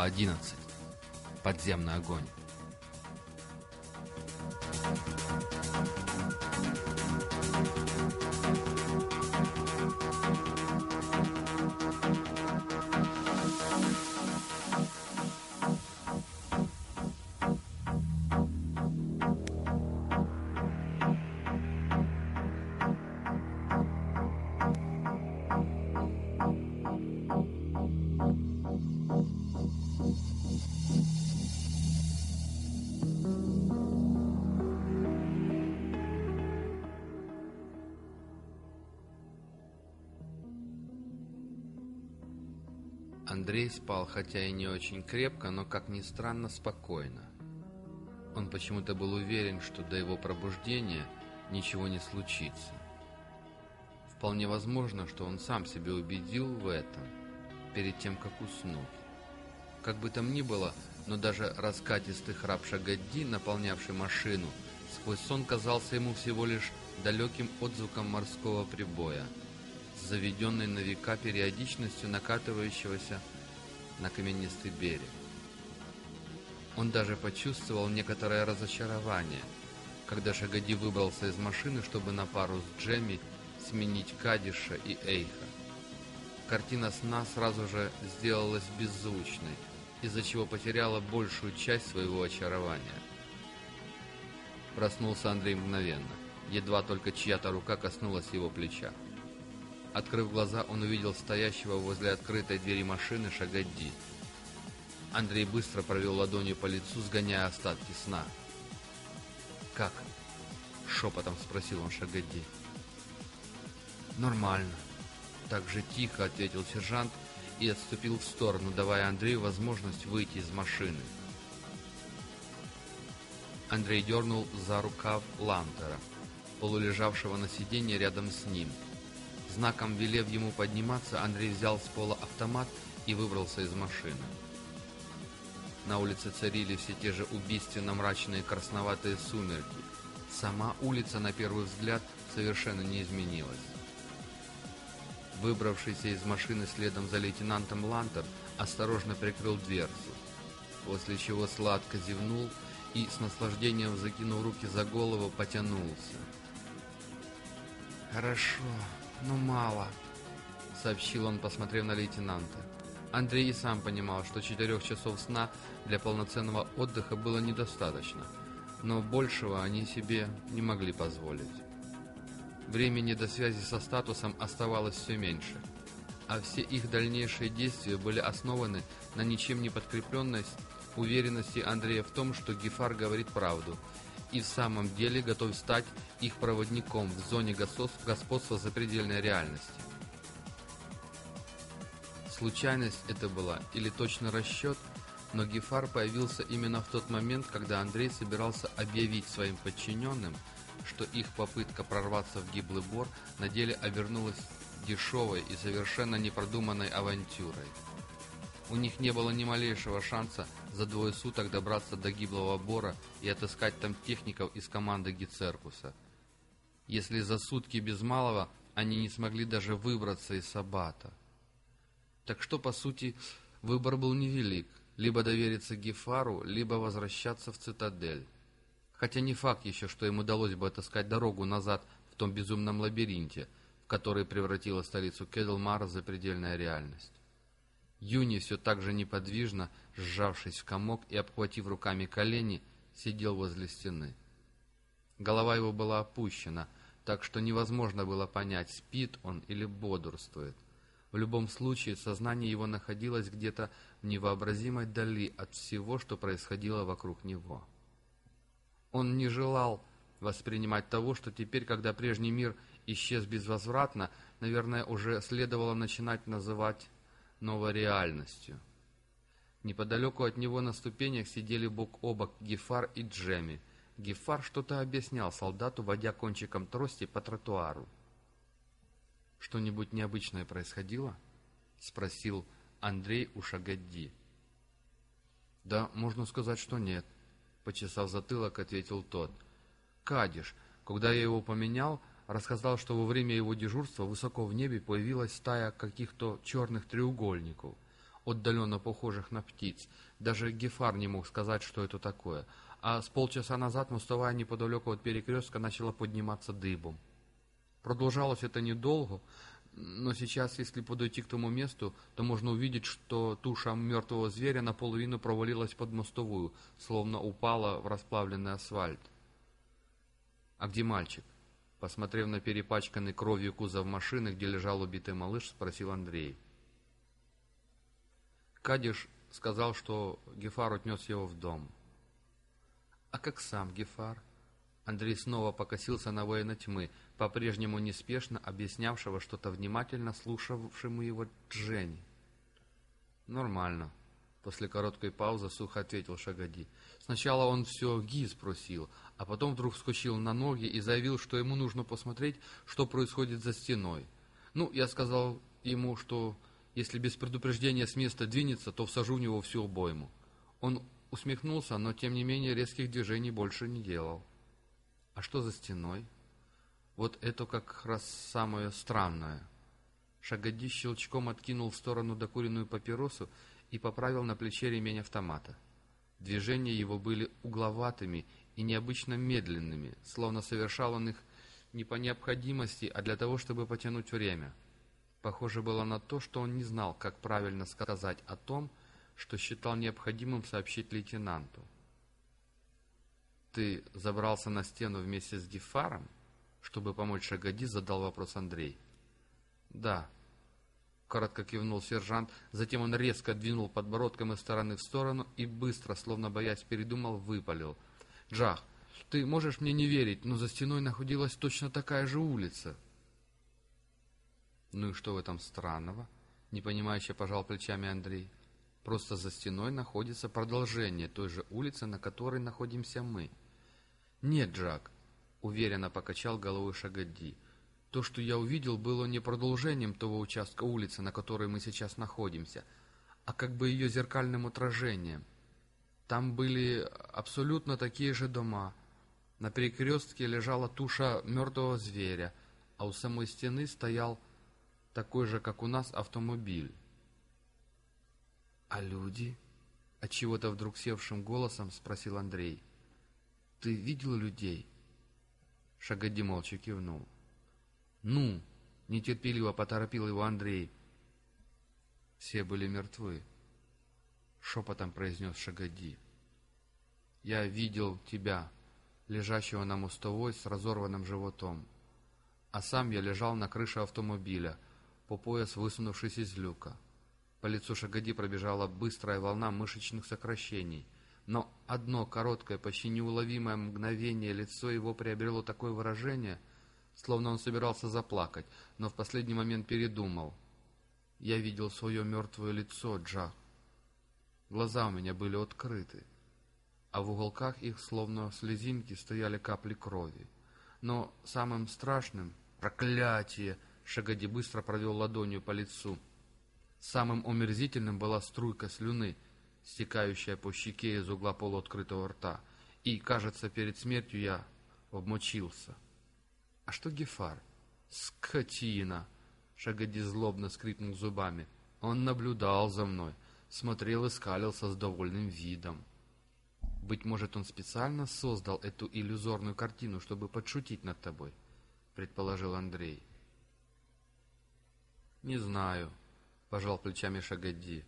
Глава 11. Подземный огонь. Андрей спал, хотя и не очень крепко, но, как ни странно, спокойно. Он почему-то был уверен, что до его пробуждения ничего не случится. Вполне возможно, что он сам себя убедил в этом перед тем, как уснуть. Как бы там ни было, но даже раскатистый храп Шагадди, наполнявший машину, сквозь сон казался ему всего лишь далеким отзвуком морского прибоя — заведенной на века периодичностью накатывающегося на каменистый берег. Он даже почувствовал некоторое разочарование, когда Шагади выбрался из машины, чтобы на пару с Джемми сменить Кадиша и Эйха. Картина сна сразу же сделалась беззвучной, из-за чего потеряла большую часть своего очарования. Проснулся Андрей мгновенно, едва только чья-то рука коснулась его плеча. Открыв глаза, он увидел стоящего возле открытой двери машины Шагадди. Андрей быстро провел ладонью по лицу, сгоняя остатки сна. «Как?» — шепотом спросил он Шагадди. «Нормально», — так же тихо ответил сержант и отступил в сторону, давая Андрею возможность выйти из машины. Андрей дернул за рукав Лантера, полулежавшего на сиденье рядом с ним — Знаком велев ему подниматься, Андрей взял с пола автомат и выбрался из машины. На улице царили все те же убийственно мрачные красноватые сумерки. Сама улица, на первый взгляд, совершенно не изменилась. Выбравшийся из машины следом за лейтенантом Лантер осторожно прикрыл дверцу, после чего сладко зевнул и, с наслаждением закинув руки за голову, потянулся. «Хорошо», «Ну, мало», — сообщил он, посмотрев на лейтенанта. Андрей и сам понимал, что четырех часов сна для полноценного отдыха было недостаточно, но большего они себе не могли позволить. Времени до связи со статусом оставалось все меньше, а все их дальнейшие действия были основаны на ничем не подкрепленной уверенности Андрея в том, что Гефар говорит правду — и в самом деле готов стать их проводником в зоне господства запредельной реальности. Случайность это была или точно расчет, но Гефар появился именно в тот момент, когда Андрей собирался объявить своим подчиненным, что их попытка прорваться в гиблый бор на деле обернулась дешевой и совершенно непродуманной авантюрой. У них не было ни малейшего шанса за двое суток добраться до гиблого бора и отыскать там техников из команды Гицеркуса. Если за сутки без малого они не смогли даже выбраться из Сабата. Так что, по сути, выбор был невелик. Либо довериться Гефару, либо возвращаться в цитадель. Хотя не факт еще, что им удалось бы отыскать дорогу назад в том безумном лабиринте, в который превратила столицу Кедлмара запредельная реальность. Юни все так же неподвижно, сжавшись в комок и обхватив руками колени, сидел возле стены. Голова его была опущена, так что невозможно было понять, спит он или бодрствует. В любом случае, сознание его находилось где-то в невообразимой дали от всего, что происходило вокруг него. Он не желал воспринимать того, что теперь, когда прежний мир исчез безвозвратно, наверное, уже следовало начинать называть новой реальностью. Неподалеку от него на ступенях сидели бок о бок Гефар и Джеми. Гефар что-то объяснял солдату, водя кончиком трости по тротуару. «Что-нибудь необычное происходило?» — спросил Андрей у Шагадди. «Да, можно сказать, что нет», — почесав затылок, ответил тот. «Кадиш, когда я его поменял, рассказал, что во время его дежурства высоко в небе появилась стая каких-то черных треугольников. отдаленно похожих на птиц. Даже Гефар не мог сказать, что это такое. А с полчаса назад мостовая неподалеку от перекрестка начала подниматься дыбом. Продолжалось это недолго, но сейчас, если подойти к тому месту, то можно увидеть, что туша мертвого зверя наполовину провалилась под мостовую, словно упала в расплавленный асфальт. «А где мальчик?» Посмотрев на перепачканный кровью кузов машины, где лежал убитый малыш, спросил Андрей. Кадиш сказал, что Гефар отнес его в дом. «А как сам Гефар?» Андрей снова покосился на воина тьмы, по-прежнему неспешно объяснявшего что-то внимательно слушавшему его Дженни. «Нормально», — после короткой паузы сухо ответил Шагади. Сначала он все Ги спросил, а потом вдруг вскочил на ноги и заявил, что ему нужно посмотреть, что происходит за стеной. Ну, я сказал ему, что если без предупреждения с места двинется, то всажу в него всю обойму. Он усмехнулся, но тем не менее резких движений больше не делал. А что за стеной? Вот это как раз самое странное. Шагоди щелчком откинул в сторону докуренную папиросу и поправил на плече ремень автомата. Движения его были угловатыми и необычно медленными, словно совершал он их не по необходимости, а для того, чтобы потянуть время. Похоже было на то, что он не знал, как правильно сказать о том, что считал необходимым сообщить лейтенанту. «Ты забрался на стену вместе с Гефаром?» Чтобы помочь Шагоди, задал вопрос Андрей. «Да», — коротко кивнул сержант, затем он резко двинул подбородком из стороны в сторону и быстро, словно боясь передумал, выпалил. «Джах, ты можешь мне не верить, но за стеной находилась точно такая же улица». «Ну и что в этом странного?» — непонимающе пожал плечами Андрей. «Просто за стеной находится продолжение той же улицы, на которой находимся мы». «Нет, Джак», — уверенно покачал головой Шагадди. «То, что я увидел, было не продолжением того участка улицы, на которой мы сейчас находимся, а как бы ее зеркальным отражением. Там были абсолютно такие же дома. На перекрестке лежала туша мертвого зверя, а у самой стены стоял такой же, как у нас, автомобиль. «А люди?» — отчего-то вдруг севшим голосом спросил Андрей. «Ты видел людей?» Шагоди молча кивнул. «Ну!» — нетерпеливо поторопил его Андрей. Все были мертвы. Шепотом произнес Шагоди. «Я видел тебя, лежащего на мостовой с разорванным животом, а сам я лежал на крыше автомобиля, по пояс высунувшись из люка. По лицу Шагоди пробежала быстрая волна мышечных сокращений — но одно короткое, почти неуловимое мгновение лицо его приобрело такое выражение, словно он собирался заплакать, но в последний момент передумал. Я видел свое мертвое лицо, Джах. Глаза у меня были открыты, а в уголках их, словно слезинки, стояли капли крови. Но самым страшным — проклятие! Шагади быстро провел ладонью по лицу. Самым омерзительным была струйка слюны — стекающая по щеке из угла полуоткрытого рта, и, кажется, перед смертью я обмочился. А что Гефар? Скотина! Шагади злобно скрипнул зубами. Он наблюдал за мной, смотрел и скалился с довольным видом. Быть может, он специально создал эту иллюзорную картину, чтобы подшутить над тобой, предположил Андрей. Не знаю, пожал плечами Шагадди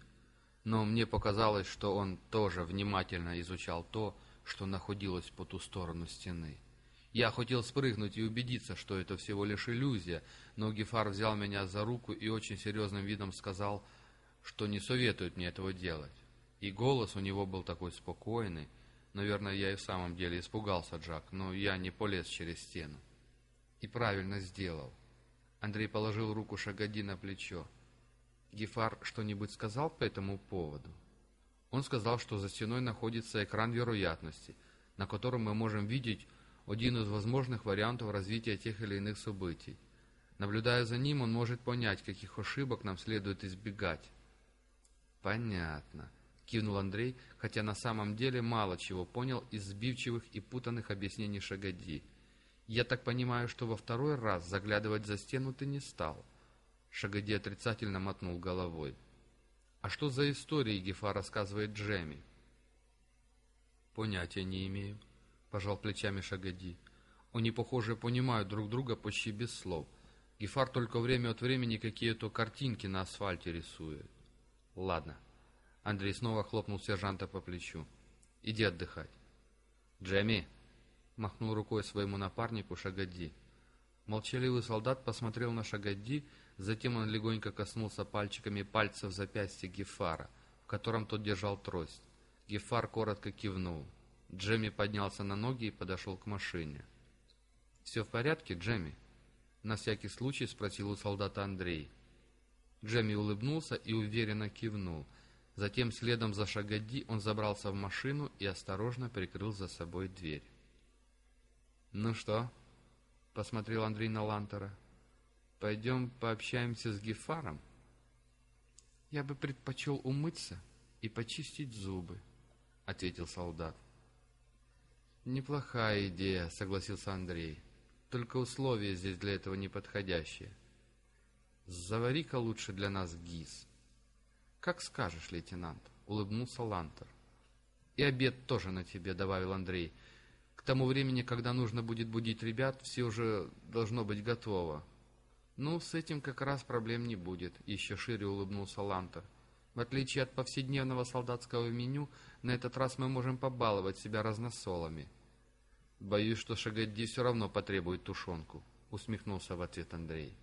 но мне показалось, что он тоже внимательно изучал то, что находилось по ту сторону стены. Я хотел спрыгнуть и убедиться, что это всего лишь иллюзия, но Гефар взял меня за руку и очень серьезным видом сказал, что не советует мне этого делать. И голос у него был такой спокойный. Наверное, я и в самом деле испугался, Джак, но я не полез через стену. И правильно сделал. Андрей положил руку Шагади на плечо. Гефар что-нибудь сказал по этому поводу? Он сказал, что за стеной находится экран вероятности, на котором мы можем видеть один из возможных вариантов развития тех или иных событий. Наблюдая за ним, он может понять, каких ошибок нам следует избегать. «Понятно», — кивнул Андрей, хотя на самом деле мало чего понял из сбивчивых и путанных объяснений Шагади. «Я так понимаю, что во второй раз заглядывать за стену ты не стал». Шагоди отрицательно мотнул головой. А что за истории Гефа рассказывает Джеми? Понятия не имею, пожал плечами Шагади. Они, похоже, понимают друг друга почти без слов. Гефар только время от времени какие-то картинки на асфальте рисует. Ладно. Андрей снова хлопнул сержанта по плечу. Иди отдыхать. Джемми, махнул рукой своему напарнику Шагади. Молчаливый солдат посмотрел на Шагадди, затем он легонько коснулся пальчиками пальцев запястья Гефара, в котором тот держал трость. Гефар коротко кивнул. Джемми поднялся на ноги и подошел к машине. «Все в порядке, Джемми?» На всякий случай спросил у солдата Андрей. Джемми улыбнулся и уверенно кивнул. Затем, следом за Шагадди, он забрался в машину и осторожно прикрыл за собой дверь. «Ну что?» — посмотрел Андрей на Лантера. «Пойдем пообщаемся с Гефаром?» «Я бы предпочел умыться и почистить зубы», — ответил солдат. «Неплохая идея», — согласился Андрей. «Только условия здесь для этого неподходящие. Завари-ка лучше для нас гиз». «Как скажешь, лейтенант», — улыбнулся Лантер. «И обед тоже на тебе», — добавил Андрей. К тому времени, когда нужно будет будить ребят, все уже должно быть готово. Ну, с этим как раз проблем не будет, еще шире улыбнулся Лантер. В отличие от повседневного солдатского меню, на этот раз мы можем побаловать себя разносолами. Боюсь, что Шагадди все равно потребует тушенку, усмехнулся в ответ Андрей.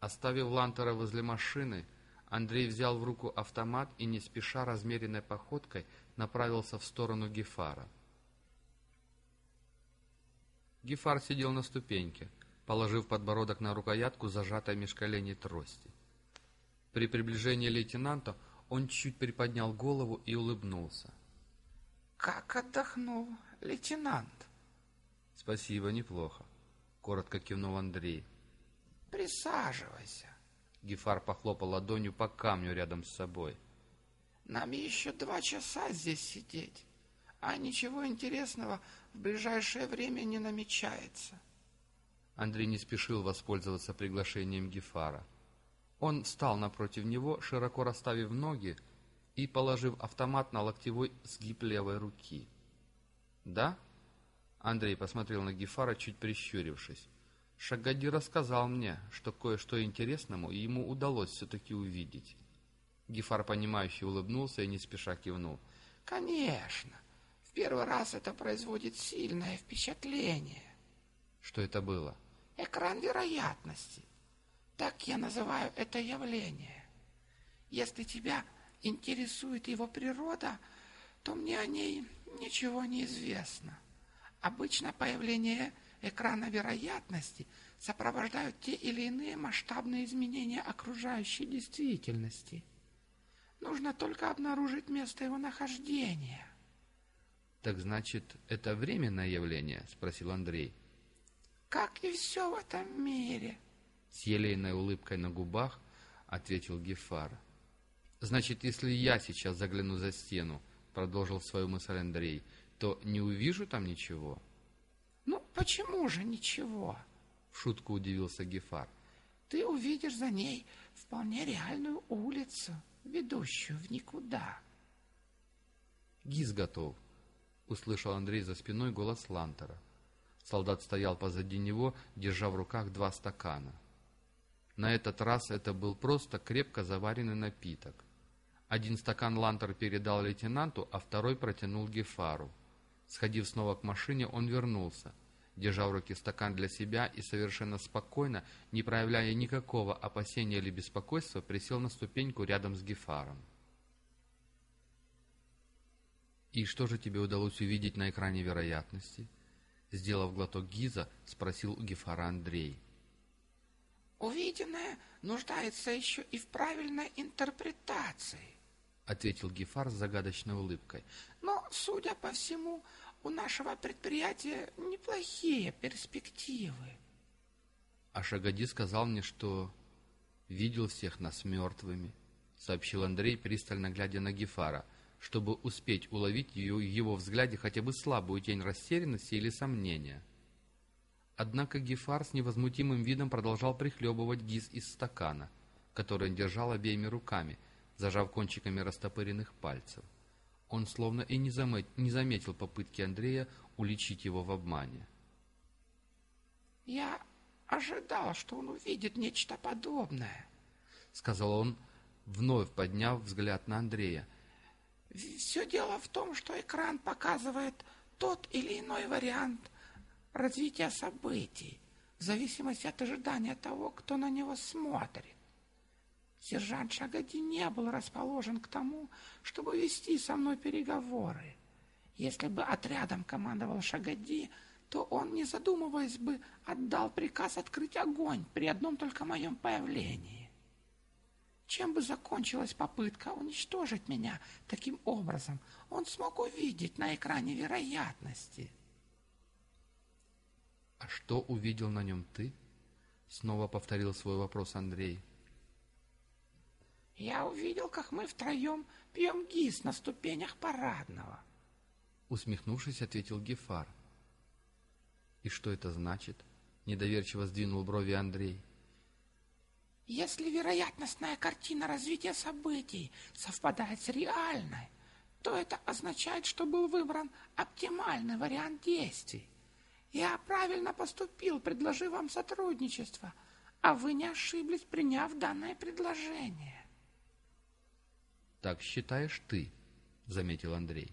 Оставив Лантера возле машины, Андрей взял в руку автомат и не спеша размеренной походкой направился в сторону Гефара. Гефар сидел на ступеньке, положив подбородок на рукоятку, зажатой меж коленей трости. При приближении лейтенанта он чуть приподнял голову и улыбнулся. «Как отдохнул, лейтенант?» «Спасибо, неплохо», — коротко кивнул Андрей. «Присаживайся». Гефар похлопал ладонью по камню рядом с собой. «Нам еще два часа здесь сидеть, а ничего интересного в ближайшее время не намечается. Андрей не спешил воспользоваться приглашением Гефара. Он встал напротив него, широко расставив ноги и положив автомат на локтевой сгиб левой руки. «Да?» Андрей посмотрел на Гефара, чуть прищурившись. Шагади рассказал мне, что кое-что интересному ему удалось все-таки увидеть. Гефар, понимающе улыбнулся и не спеша кивнул. «Конечно первый раз это производит сильное впечатление. Что это было? Экран вероятности. Так я называю это явление. Если тебя интересует его природа, то мне о ней ничего не известно. Обычно появление экрана вероятности сопровождают те или иные масштабные изменения окружающей действительности. Нужно только обнаружить место его нахождения. «Так значит, это временное явление?» — спросил Андрей. «Как и все в этом мире», — с елейной улыбкой на губах ответил Гефар. «Значит, если я сейчас загляну за стену», — продолжил свою мысль Андрей, — «то не увижу там ничего?» «Ну, почему же ничего?» — в шутку удивился Гефар. «Ты увидишь за ней вполне реальную улицу, ведущую в никуда». «Гиз готов», услышал Андрей за спиной голос Лантера. Солдат стоял позади него, держа в руках два стакана. На этот раз это был просто крепко заваренный напиток. Один стакан Лантер передал лейтенанту, а второй протянул Гефару. Сходив снова к машине, он вернулся, держа в руке стакан для себя и совершенно спокойно, не проявляя никакого опасения или беспокойства, присел на ступеньку рядом с Гефаром. «И что же тебе удалось увидеть на экране вероятности?» Сделав глоток Гиза, спросил у Гефара Андрей. «Увиденное нуждается еще и в правильной интерпретации», — ответил Гефар с загадочной улыбкой. «Но, судя по всему, у нашего предприятия неплохие перспективы». «А Шагади сказал мне, что видел всех нас мертвыми», — сообщил Андрей, пристально глядя на Гефара — чтобы успеть уловить в его взгляде хотя бы слабую тень растерянности или сомнения. Однако Гефар с невозмутимым видом продолжал прихлебывать гиз из стакана, который он держал обеими руками, зажав кончиками растопыренных пальцев. Он словно и не, замет... не заметил попытки Андрея уличить его в обмане. «Я ожидал, что он увидит нечто подобное», — сказал он, вновь подняв взгляд на Андрея. «Все дело в том, что экран показывает тот или иной вариант развития событий, в зависимости от ожидания того, кто на него смотрит. Сержант Шагади не был расположен к тому, чтобы вести со мной переговоры. Если бы отрядом командовал Шагади, то он, не задумываясь бы, отдал приказ открыть огонь при одном только моем появлении. Чем бы закончилась попытка уничтожить меня таким образом, он смог увидеть на экране вероятности. «А что увидел на нем ты?» — снова повторил свой вопрос Андрей. «Я увидел, как мы втроем пьем гис на ступенях парадного», — усмехнувшись, ответил Гефар. «И что это значит?» — недоверчиво сдвинул брови Андрей. — если вероятностная картина развития событий совпадает с реальной, то это означает, что был выбран оптимальный вариант действий. Я правильно поступил, предложив вам сотрудничество, а вы не ошиблись, приняв данное предложение. Так считаешь ты, заметил Андрей.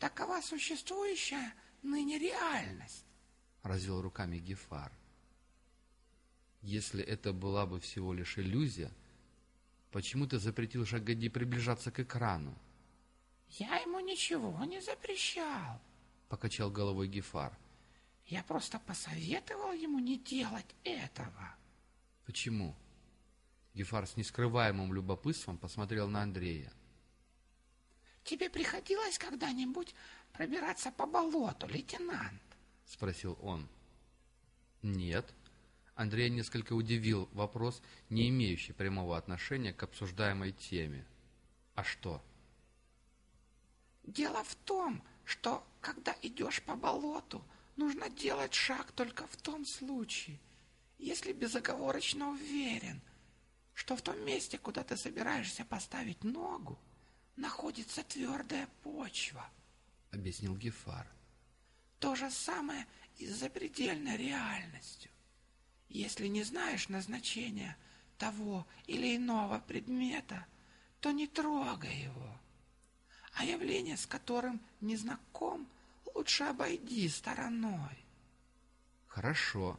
Такова существующая ныне реальность, развел руками Гефар. Если это была бы всего лишь иллюзия, почему ты запретил Шагади приближаться к экрану? Я ему ничего не запрещал, покачал головой Гефар. Я просто посоветовал ему не делать этого. Почему? Гефар с нескрываемым любопытством посмотрел на Андрея. Тебе приходилось когда-нибудь пробираться по болоту, лейтенант? Спросил он. Нет, Андрея несколько удивил вопрос, не имеющий прямого отношения к обсуждаемой теме. А что? Дело в том, что когда идешь по болоту, нужно делать шаг только в том случае, если безоговорочно уверен, что в том месте, куда ты собираешься поставить ногу, находится твердая почва, — объяснил Гефар. То же самое и с запредельной реальностью. Если не знаешь назначения того или иного предмета, то не трогай его. А явление, с которым не знаком, лучше обойди стороной. Хорошо.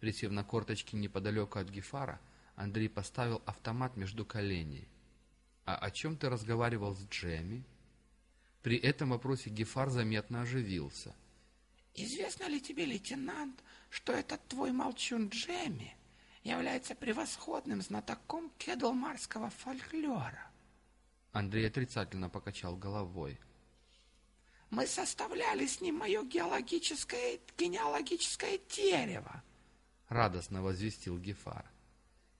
Присев на корточки неподалеку от Гефара, Андрей поставил автомат между коленей. А о чем ты разговаривал с Джемми? При этом вопросе Гефар заметно оживился. Известно ли тебе, лейтенант, что этот твой молчун Джемми является превосходным знатоком кедлмарского фольклора. Андрей отрицательно покачал головой. Мы составляли с ним мое геологическое, генеалогическое дерево, радостно возвестил Гефар.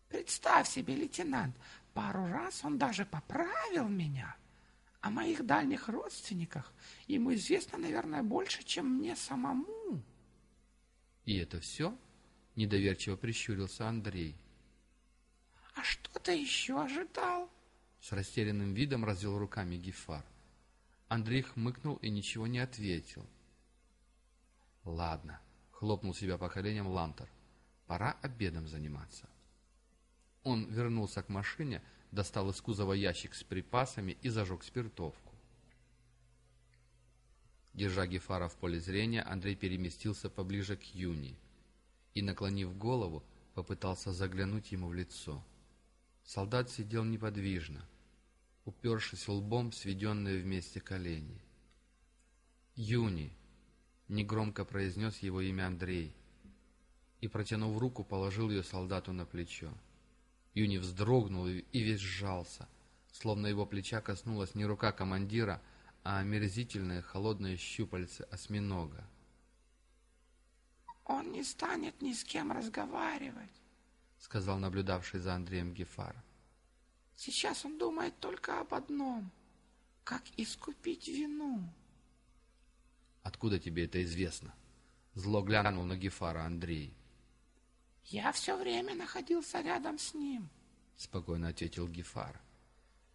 Представь себе, лейтенант, пару раз он даже поправил меня. О моих дальних родственниках ему известно, наверное, больше, чем мне самому. «И это все?» — недоверчиво прищурился Андрей. «А что ты еще ожидал?» С растерянным видом развел руками Гефар. Андрей хмыкнул и ничего не ответил. «Ладно», — хлопнул себя по коленям Лантер. «Пора обедом заниматься». Он вернулся к машине, достал из кузова ящик с припасами и зажег спиртовку. Держа Гефара в поле зрения, Андрей переместился поближе к Юни и, наклонив голову, попытался заглянуть ему в лицо. Солдат сидел неподвижно, упершись лбом в сведенные вместе колени. «Юни!» — негромко произнес его имя Андрей и, протянув руку, положил ее солдату на плечо. Юни вздрогнул и весь сжался, словно его плеча коснулась не рука командира, а омерзительные холодные щупальца осьминога. «Он не станет ни с кем разговаривать», — сказал наблюдавший за Андреем Гефар. «Сейчас он думает только об одном — как искупить вину». «Откуда тебе это известно?» — зло глянул на Гефара Андрей. «Я все время находился рядом с ним», — спокойно ответил Гефар.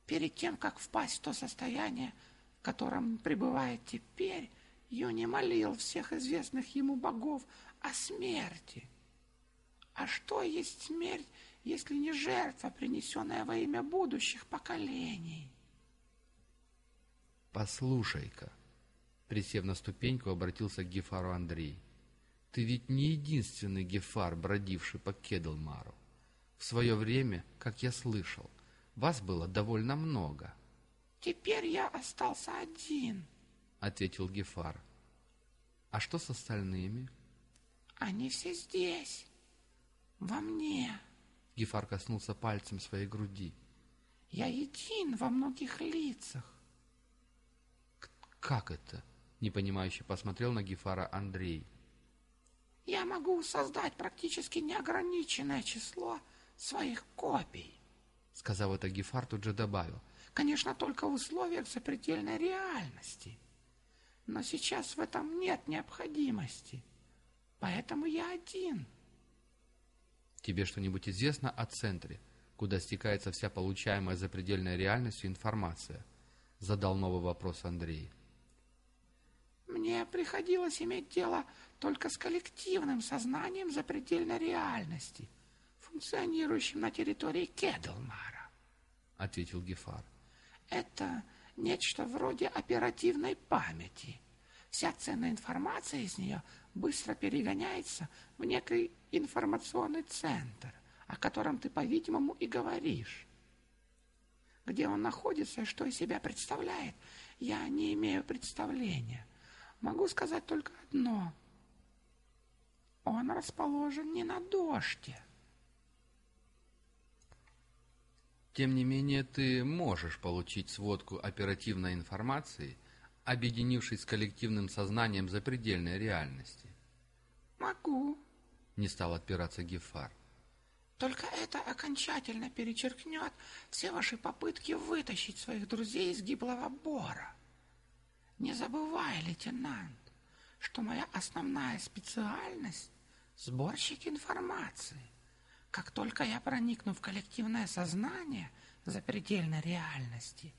Перед тем, как впасть в то состояние, в котором пребывает теперь, Юни молил всех известных ему богов о смерти. А что есть смерть, если не жертва, принесенная во имя будущих поколений? Послушай-ка, присев на ступеньку, обратился к Гефару Андрей. Ты ведь не единственный Гефар, бродивший по Кедлмару. В свое время, как я слышал, вас было довольно много. Теперь я остался один, ответил Гефар. А что с остальными? Они все здесь, во мне. Гефар коснулся пальцем своей груди. Я един во многих лицах. Как это? Непонимающе посмотрел на Гефара Андрей. Я могу создать практически неограниченное число своих копий. Сказав это, Гефар тут же добавил. Конечно, только в условиях запредельной реальности. Но сейчас в этом нет необходимости. Поэтому я один. Тебе что-нибудь известно о центре, куда стекается вся получаемая запредельной реальностью информация? Задал новый вопрос Андрей. Мне приходилось иметь дело только с коллективным сознанием запредельной реальности, функционирующим на территории Кедлмара, — ответил Гефар. Это нечто вроде оперативной памяти. Вся ценная информация из нее быстро перегоняется в некий информационный центр, о котором ты, по-видимому, и говоришь. Где он находится и что из себя представляет, я не имею представления. Могу сказать только одно. Он расположен не на дожде. Тем не менее, ты можешь получить сводку оперативной информации, объединившись с коллективным сознанием запредельной реальности. Могу, не стал отпираться Гефар. Только это окончательно перечеркнет все ваши попытки вытащить своих друзей из гиблого бора. Не забывай, лейтенант, что моя основная специальность — сборщик информации. Как только я проникну в коллективное сознание запредельной реальности,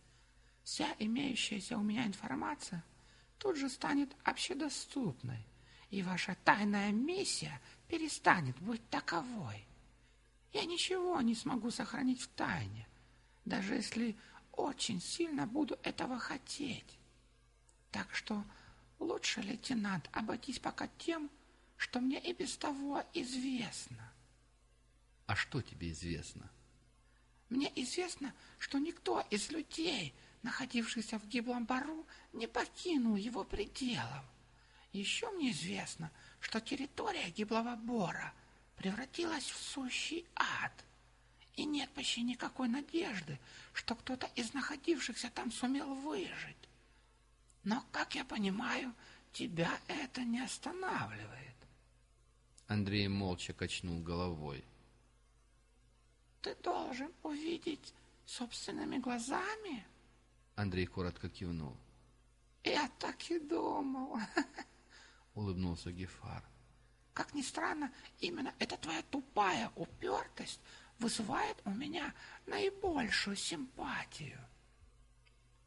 вся имеющаяся у меня информация тут же станет общедоступной, и ваша тайная миссия перестанет быть таковой. Я ничего не смогу сохранить в тайне, даже если очень сильно буду этого хотеть. Так что лучше, лейтенант, обойтись пока тем, что мне и без того известно. А что тебе известно? Мне известно, что никто из людей, находившихся в гиблом бару, не покинул его пределов. Еще мне известно, что территория гиблого бора превратилась в сущий ад. И нет почти никакой надежды, что кто-то из находившихся там сумел выжить. Но, как я понимаю, тебя это не останавливает. Андрей молча качнул головой. Ты должен увидеть собственными глазами? Андрей коротко кивнул. Я так и думал, улыбнулся Гефар. Как ни странно, именно эта твоя тупая упертость вызывает у меня наибольшую симпатию.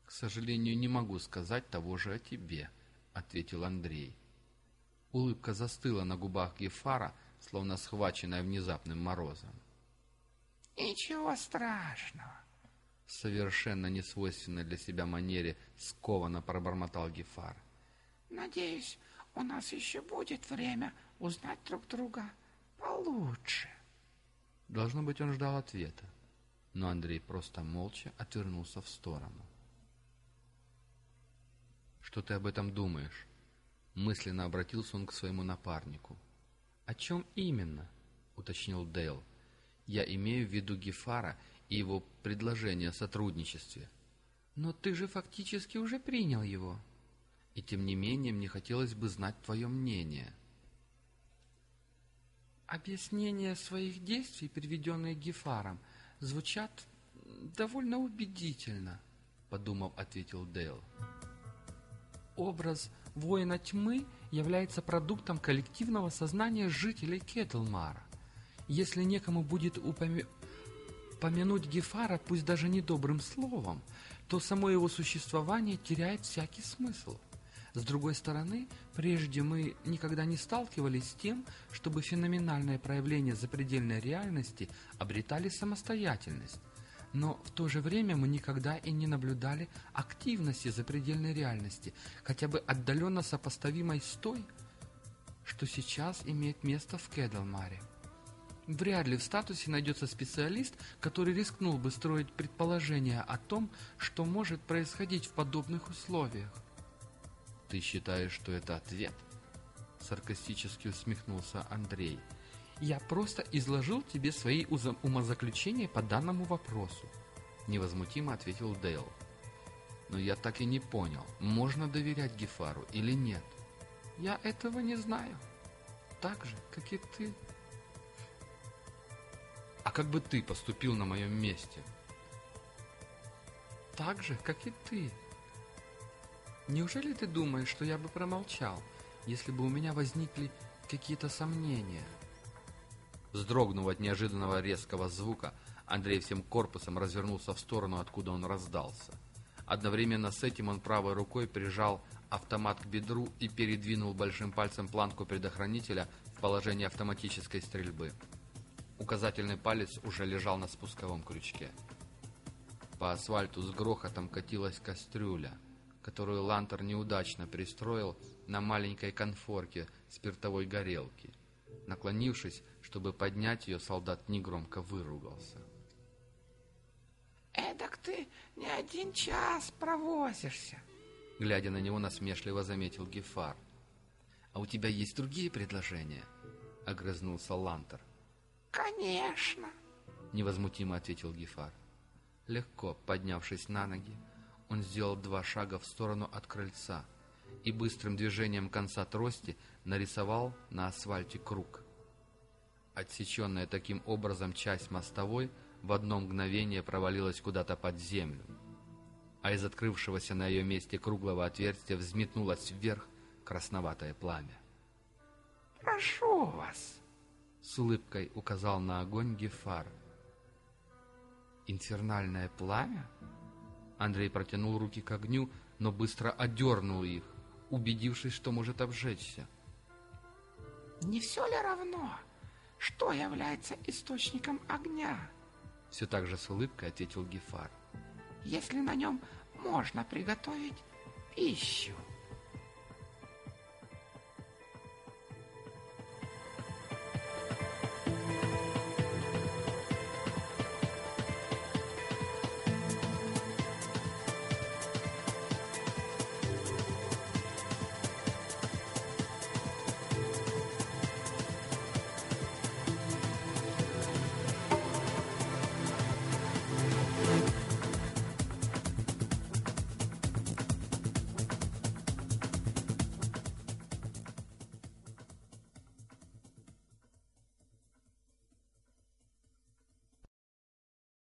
«К сожалению, не могу сказать того же о тебе», — ответил Андрей. Улыбка застыла на губах Гефара, словно схваченная внезапным морозом. «Ничего страшного», — совершенно несвойственной для себя манере скованно пробормотал Гефар. «Надеюсь, у нас еще будет время узнать друг друга получше». Должно быть, он ждал ответа, но Андрей просто молча отвернулся в сторону. «Что ты об этом думаешь?» Мысленно обратился он к своему напарнику. «О чем именно?» — уточнил Дейл. «Я имею в виду Гефара и его предложение о сотрудничестве». «Но ты же фактически уже принял его». «И тем не менее мне хотелось бы знать твое мнение». Объяснения своих действий, приведенные Гефаром, звучат довольно убедительно, — подумав, ответил Дейл. Образ воина тьмы является продуктом коллективного сознания жителей Кеттлмара. Если некому будет упомя... Помянуть Гефара, пусть даже недобрым словом, то само его существование теряет всякий смысл. С другой стороны, прежде мы никогда не сталкивались с тем, чтобы феноменальные проявления запредельной реальности обретали самостоятельность. Но в то же время мы никогда и не наблюдали активности запредельной реальности, хотя бы отдаленно сопоставимой с той, что сейчас имеет место в Кедлмаре. Вряд ли в статусе найдется специалист, который рискнул бы строить предположения о том, что может происходить в подобных условиях. «Ты считаешь, что это ответ?» Саркастически усмехнулся Андрей. «Я просто изложил тебе свои умозаключения по данному вопросу», невозмутимо ответил Дейл. «Но я так и не понял, можно доверять Гефару или нет?» «Я этого не знаю. Так же, как и ты». «А как бы ты поступил на моем месте?» «Так же, как и ты», Неужели ты думаешь, что я бы промолчал, если бы у меня возникли какие-то сомнения?» Вздрогнув от неожиданного резкого звука, Андрей всем корпусом развернулся в сторону, откуда он раздался. Одновременно с этим он правой рукой прижал автомат к бедру и передвинул большим пальцем планку предохранителя в положение автоматической стрельбы. Указательный палец уже лежал на спусковом крючке. По асфальту с грохотом катилась кастрюля — которую Лантер неудачно пристроил на маленькой конфорке спиртовой горелки. Наклонившись, чтобы поднять ее, солдат негромко выругался. «Эдак ты не один час провозишься!» Глядя на него, насмешливо заметил Гефар. «А у тебя есть другие предложения?» — огрызнулся Лантер. «Конечно!» — невозмутимо ответил Гефар. Легко поднявшись на ноги, он сделал два шага в сторону от крыльца и быстрым движением конца трости нарисовал на асфальте круг. Отсеченная таким образом часть мостовой в одно мгновение провалилась куда-то под землю, а из открывшегося на ее месте круглого отверстия взметнулось вверх красноватое пламя. «Прошу вас!» — с улыбкой указал на огонь Гефар. «Инфернальное пламя?» Андрей протянул руки к огню, но быстро отдернул их, убедившись, что может обжечься. «Не все ли равно, что является источником огня?» Все так же с улыбкой ответил Гефар. «Если на нем можно приготовить пищу».